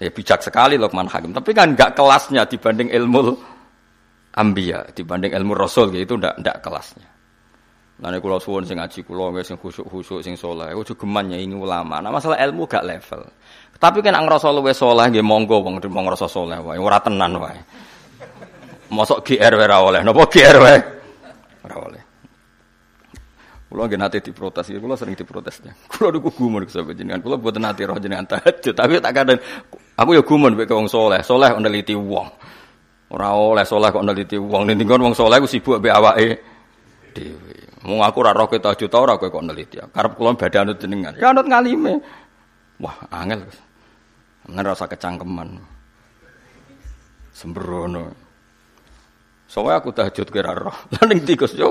Ya bijak sekali Luqman Hakim, tapi kan enggak kelasnya dibanding ilmu ambia, dibanding ilmu rasul gitu ndak ndak kelasnya. Lane kula suwun sing ngaji kula nggih sing khusuk-khusuk sing saleh, ojo geman ini ulama. Nah masalah ilmu gak level. Tapi kan ngrasa luwih saleh nggih monggo wong mong ngrasa saleh wae, ora tenan wae. Mosok GR ora oleh, napa GR wae? Ora oleh. Kulo nggih nate diprotes, kulo sering diprotes. Kulo niku gumun sampe jenengan. Kulo boten nate roh jenengan tahajud, tapi tak kadang aku ya gumun mek wong saleh. Saleh neliti wong. Ora oleh saleh kok neliti wong. Ning wong saleh ku sibuk mbek awake dhewe. Mau aku ora roh juta ora kowe kok neliti. Karep kula badhe anut jenengan. Ya anut ngalime. Wah, angel. Ngen rasa kecangkeman. Sembrono. Soalnya aku tahajud kira roh. Lah ning tikus yo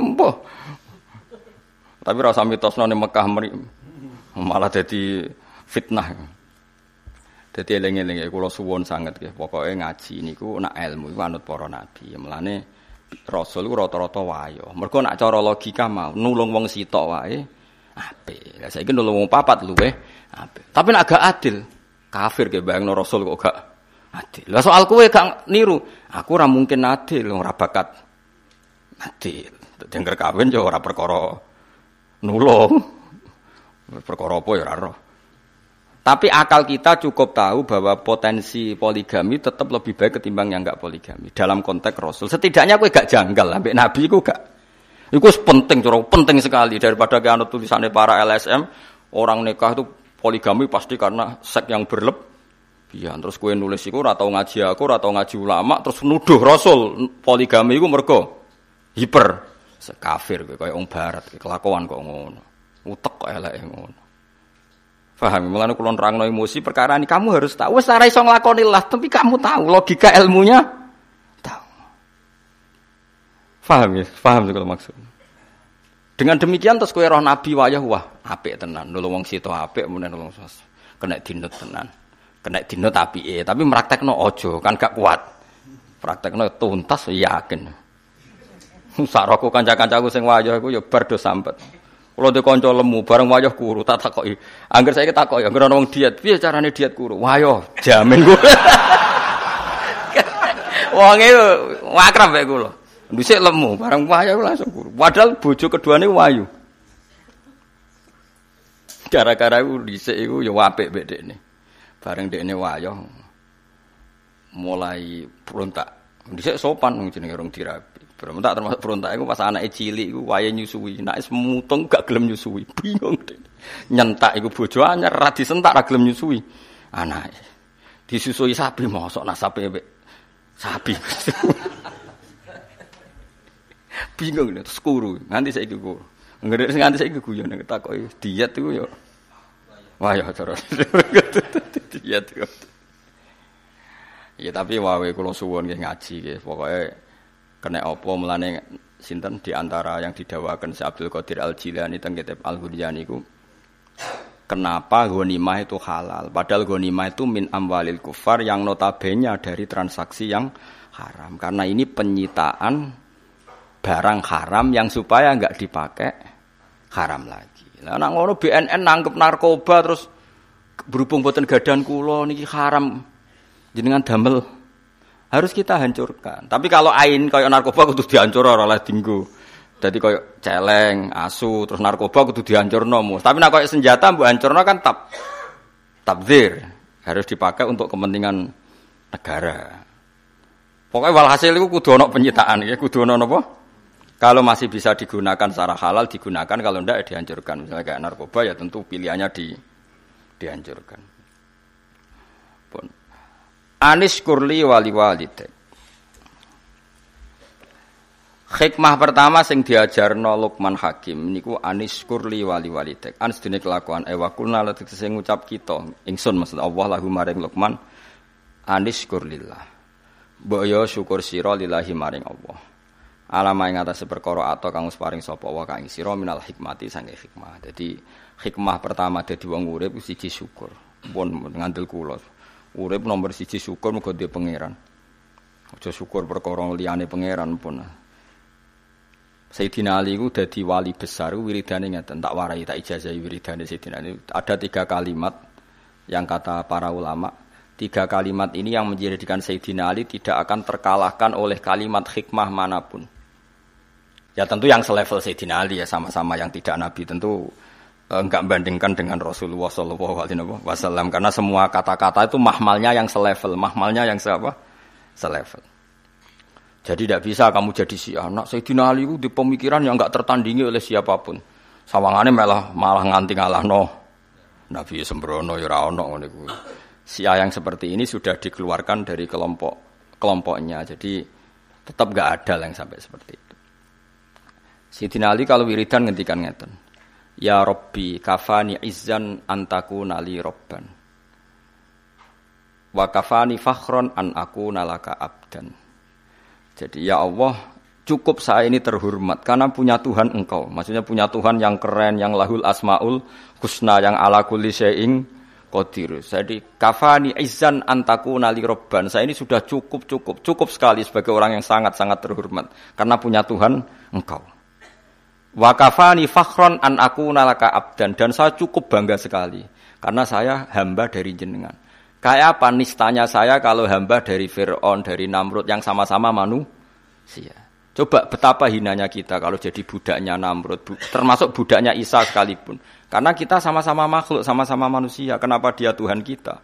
Tapi rasa mitosno ning Mekah malah jadi fitnah. Jadi eling-eling kula suwon sangat nggih. Pokoke ngaji niku nak ilmu iku anut para nabi. Mulane rasul ku rata-rata wayo. Mergo nak cara logika mau nulung wong sitok wae apik. Lah saiki nulung wong papat luwe apik. Tapi nek agak adil, kafir ge bayangno rasul kok gak adil. Lah soal kowe gak niru, aku ora mungkin adil, ora bakat adil. Dengker kawin yo ora perkara nulung. Perkara apa ya ora. Tapi akal kita cukup tahu bahwa potensi poligami tetap lebih baik ketimbang yang enggak poligami dalam konteks Rasul. Setidaknya aku gak janggal, sampai Nabi aku gak. Itu penting, curang penting sekali daripada kan tulisannya para LSM orang nikah itu poligami pasti karena seks yang berlebihan. Terus kue nulis itu atau ngaji aku, atau ngaji ulama, terus nuduh Rasul poligami itu mereka hiper kafir kayak orang barat kelakuan kok ngono. Utek kok elek ngono. Faham? Mulane kula nerangno emosi perkara ini kamu harus tahu. Wes ora iso nglakoni lah, tapi kamu tahu logika ilmunya tahu. Faham ya? Faham kalau maksud. Dengan demikian terus kowe roh nabi wayah wah apik tenan. Nulung wong sito apik mun nulung sos. Kena dinut tenan. Kena dinut apike, tapi praktekno ojo kan gak kuat. Praktekno tuntas yakin. Saroko kanca-kancaku sing wayah iku ya bar do sampet. Kalau di konco lemu, bareng wayah kuru, tak takoki. Angger saya takoki, angger orang diet, piye carane diet kuru? Wayo, jamin gue. Wong itu wakrab ya gue Dhisik lemu, bareng wayah langsung kuru. Padahal bojo keduane wayu. Gara-gara iku dhisik iku ya apik mek dekne. Bareng dekne wayah mulai berontak. Dhisik sopan wong jenenge rong dirabi. Berontak termasuk berontak itu pas anak cilik itu waya nyusui. Nak semutung gak gelem nyusui. Bingung deh. Nyentak itu bojo anyar ra disentak ra gelem nyusui. Anak disusui sapi mosok nak sapi sapi. Bingung nih, terus kuru. Nganti saya kuru. Nggak nganti saya guyon nih takoki diet itu ya terus. diet itu. Ya tapi kula suwun nggih ngaji nggih. Kena opo melane sinten di antara yang didawakan si Abdul Qadir Al Jilani teng kitab Al Ghudiyani ku kenapa ghanimah itu halal? Padahal ghanimah itu min amwalil kufar yang notabene dari transaksi yang haram. Karena ini penyitaan barang haram yang supaya enggak dipakai haram lagi. Lah nek ngono BNN nangkep narkoba terus berhubung boten gadan kula niki haram. Jenengan damel harus kita hancurkan. Tapi kalau ain kayak narkoba kudu dihancur oleh dinggo. Jadi kayak celeng, asu, terus narkoba kudu dihancur nomu. Tapi nak kayak senjata bu hancurno kan tab tabzir harus dipakai untuk kepentingan negara. Pokoknya walhasil itu kudu ono penyitaan ya, kudu ono apa? Kalau masih bisa digunakan secara halal digunakan, kalau tidak ya dihancurkan. Misalnya kayak narkoba ya tentu pilihannya di dihancurkan. Pun. Anis kurli wali walide. Hikmah pertama sing diajarno Luqman Hakim niku anis kurli wali walidek. Anis dene kelakuan ewa kulna lan sing ngucap kita. Ingsun maksud Allah lahu maring Luqman anis kurlillah. Mbok yo syukur sira lillahi maring Allah. Alama ing atas perkara atau kang paring sapa wa kang sira minal hikmati sange hikmah. Jadi hikmah pertama dadi wong urip siji syukur. Pun ngandel kula. Urip nomor siji syukur muga dia pangeran. Aja syukur perkara liyane pangeran pun. Sayyidina Ali itu dadi wali besar wiridane ngeten tak warai tak ijazahi wiridane Sayyidina Ali. Ada tiga kalimat yang kata para ulama Tiga kalimat ini yang menjadikan Sayyidina Ali tidak akan terkalahkan oleh kalimat hikmah mana pun. Ya tentu yang selevel Sayyidina Ali ya sama-sama yang tidak Nabi tentu enggak membandingkan dengan Rasulullah Shallallahu Alaihi Wasallam karena semua kata-kata itu mahmalnya yang selevel, mahmalnya yang siapa? Selevel. Jadi tidak bisa kamu jadi si anak Sayyidina Ali itu di pemikiran yang enggak tertandingi oleh siapa pun. Sawangannya malah malah nganti ngalah no. Nabi sembrono ya ono Sia yang seperti ini sudah dikeluarkan dari kelompok kelompoknya. Jadi tetap gak ada yang sampai seperti itu. Sidina Ali kalau wiridan ngendikan ngeten. Ya Robbi kafani izzan antaku nali robban. Wa kafani fakhron an aku nalaka abdan. Jadi ya Allah cukup saya ini terhormat karena punya Tuhan engkau. Maksudnya punya Tuhan yang keren, yang lahul asmaul husna, yang ala kulli syai'in qadir. Jadi kafani izan antaku nali robban. Saya ini sudah cukup cukup cukup sekali sebagai orang yang sangat sangat terhormat karena punya Tuhan engkau. Wa kafani fakhron an aku nalaka abdan dan saya cukup bangga sekali karena saya hamba dari jenengan. Kayak apa nistanya saya kalau hamba dari Fir'aun, dari Namrud yang sama-sama manusia. Coba betapa hinanya kita kalau jadi budaknya Namrud, termasuk budaknya Isa sekalipun. Karena kita sama-sama makhluk, sama-sama manusia. Kenapa dia Tuhan kita?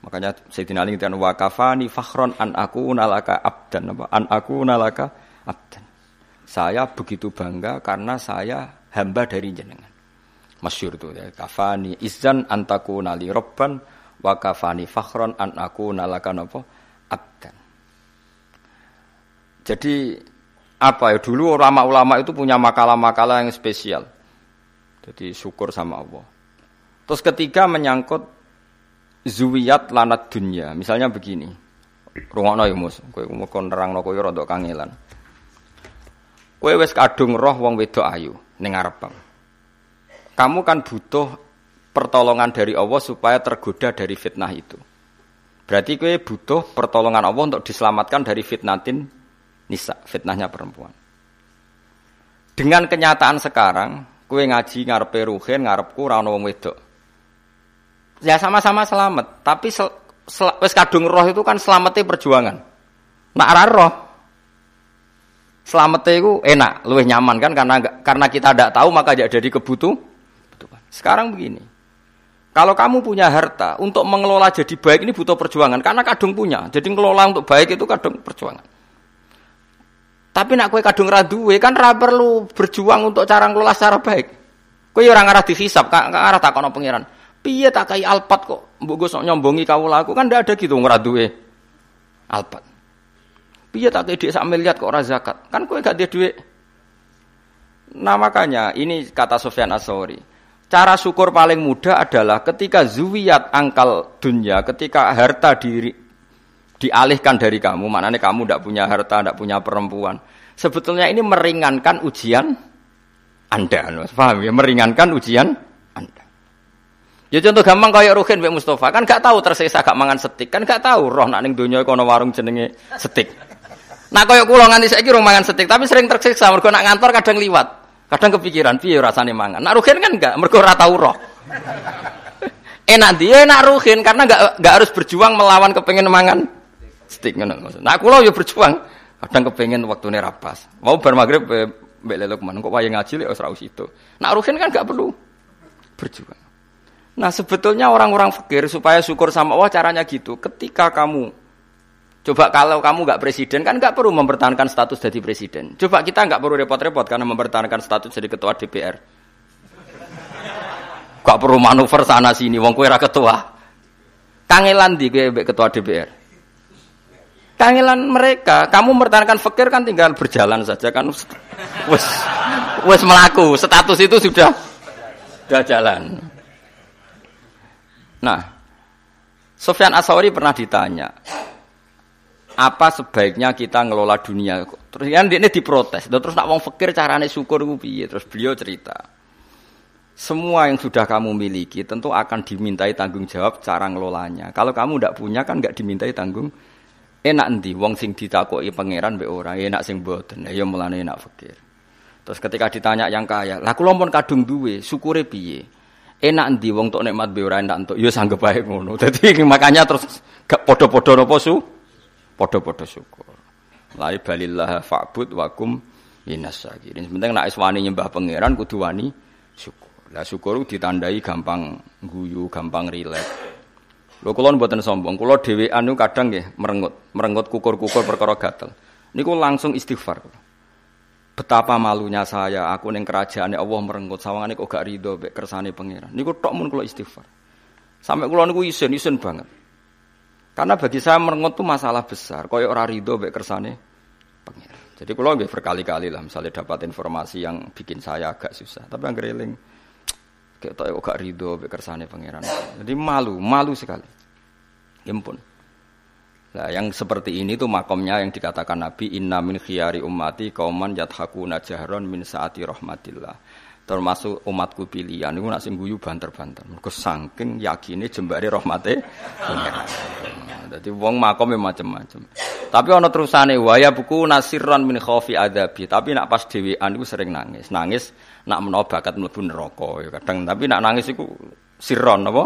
Makanya Sayyidina Ali dan wakafani fakhron an aku nalaka abdan apa? An aku nalaka abdan. Saya begitu bangga karena saya hamba dari jenengan. Masyur itu ya. Kafani izan antaku nali robban wakafani fakhron an aku nalaka apa? Abdan. Jadi apa ya dulu ulama-ulama itu punya makalah-makalah yang spesial. Jadi syukur sama Allah. Terus ketiga menyangkut zuwiyat lanat dunia. Misalnya begini. Rungokno ya Mus, kowe kon nerangno kowe rada kangelan. Kowe wis kadung roh wong wedok ayu ning ngarepmu. Kamu kan butuh pertolongan dari Allah supaya tergoda dari fitnah itu. Berarti kowe butuh pertolongan Allah untuk diselamatkan dari fitnatin nisa, fitnahnya perempuan. Dengan kenyataan sekarang, Kue ngaji ngarepe ruhin, ngarepku ora ono wong wedok. Ya sama-sama selamat, tapi sel, sel, wis kadung roh itu kan selamatnya perjuangan. Nak roh. Selamatnya itu enak, lebih nyaman kan karena karena kita tidak tahu maka jadi kebutuh. Sekarang begini. Kalau kamu punya harta, untuk mengelola jadi baik ini butuh perjuangan karena kadung punya. Jadi mengelola untuk baik itu kadung perjuangan. Tapi nak kue kadung raduwe kan ra perlu berjuang untuk cara ngelola secara baik. Kue ya orang arah dihisap, kan arah kono pangeran. Piye tak kai alpat kok, mbok gosok nyombongi kawula aku kan ndak ada gitu ngeraduwe alpat. Piye tak dhuwit sak miliar kok ora zakat? Kan kue gak duit. Nah makanya ini kata Sofyan Asori. Cara syukur paling mudah adalah ketika zuwiyat angkal dunia, ketika harta diri dialihkan dari kamu, maknanya kamu tidak punya harta, tidak punya perempuan. Sebetulnya ini meringankan ujian Anda, paham ya? Meringankan ujian Anda. Ya contoh gampang kayak Ruhin Mbak Mustafa kan gak tahu tersiksa gak mangan setik kan gak tahu roh nak ning donya kono warung jenenge setik. Nah kayak kula nganti saiki rong mangan setik tapi sering tersiksa mergo nak ngantor kadang liwat. Kadang kepikiran piye rasane mangan. Nak Ruhin kan enggak mergo ora tau roh. enak dia enak Ruhin karena enggak enggak harus berjuang melawan kepengen mangan Stick ngono maksud. Nah kula yo berjuang. Kadang kepengen waktune rapas. Mau bar magrib eh, mbek lelo ke mana kok wayang ngaji lek ora itu. Nak ruhin kan gak perlu berjuang. Nah sebetulnya orang-orang fakir supaya syukur sama Allah caranya gitu. Ketika kamu Coba kalau kamu nggak presiden kan nggak perlu mempertahankan status jadi presiden. Coba kita nggak perlu repot-repot karena mempertahankan status jadi ketua DPR. Gak perlu manuver sana sini, wong kue ketua. Kangelan di ketua DPR. Kangelan mereka, kamu mempertahankan fakir kan tinggal berjalan saja kan wes wes melaku, status itu sudah sudah jalan. Nah, Sofyan Asawari pernah ditanya, apa sebaiknya kita ngelola dunia? Terus kan ini diprotes, terus nak wong fakir carane syukur piye? Terus beliau cerita, semua yang sudah kamu miliki tentu akan dimintai tanggung jawab cara ngelolanya. Kalau kamu tidak punya kan nggak dimintai tanggung Enak nanti wong sing ditakoki pangeran be orang, enak sing boten. Ya mulane enak fakir. Terus ketika ditanya yang kaya, lah kula pun kadung duwe, syukure piye? enak ndi wong tok nikmat be ora enak entuk ya sanggep bae ngono. Dadi makanya terus gak padha-padha napa su? Padha-padha syukur. Lai balillah fa'bud wakum minas sakirin. Penting nek wani nyembah pangeran kudu wani syukur. Lah syukur ditandai gampang guyu, gampang rileks. Lho kula mboten sombong, kula dhewean niku kadang nggih merengut, merengut kukur-kukur perkara gatel. Niku langsung istighfar. Betapa malunya saya, aku ning kerajaan Allah merengut sawangane kok gak rido mek kersane pangeran. Niku tok mun kula istighfar. Sampai kula niku isin-isin banget. Karena bagi saya merengut itu masalah besar, kaya ora rido mek kersane pangeran. Jadi kalau nggih berkali-kali lah, misalnya dapat informasi yang bikin saya agak susah, tapi yang eling Kayak tau gak ridho be kersane pangeran. Jadi malu, malu sekali. Impun. Nah, yang seperti ini tuh makomnya yang dikatakan Nabi Inna min khiyari ummati kauman yathakuna jahron min saati rahmatillah. Termasuk umatku pilihan itu nak guyu banter-banter. Mergo saking yakine jembare rahmate. Jadi wong makome macam-macam. Tapi ana terusane waya buku nasiran min khaufi adabi. Tapi nak pas dhewean iku sering nangis. Nangis nak menawa bakat mlebu neraka ya kadang tapi nak nangis iku siron apa